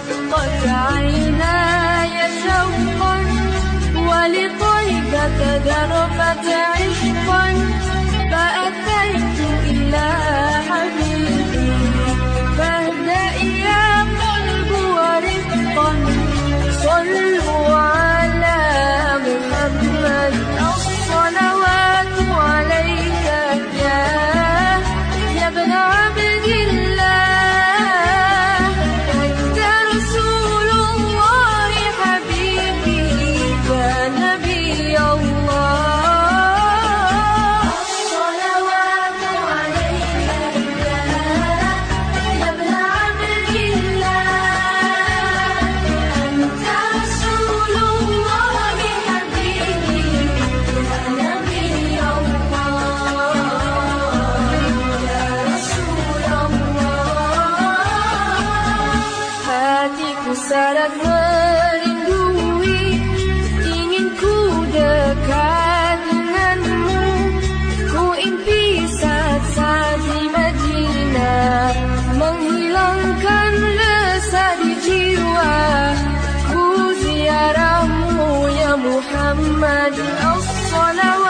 تشقر عيناي شوقا ولطيبة دربت عشقا فأتى sangat merindui Ingin ku dekat denganmu. Ku impi saat-saat di Madinah Menghilangkan resah di jiwa. Ku ziarahmu ya Muhammad As-salawat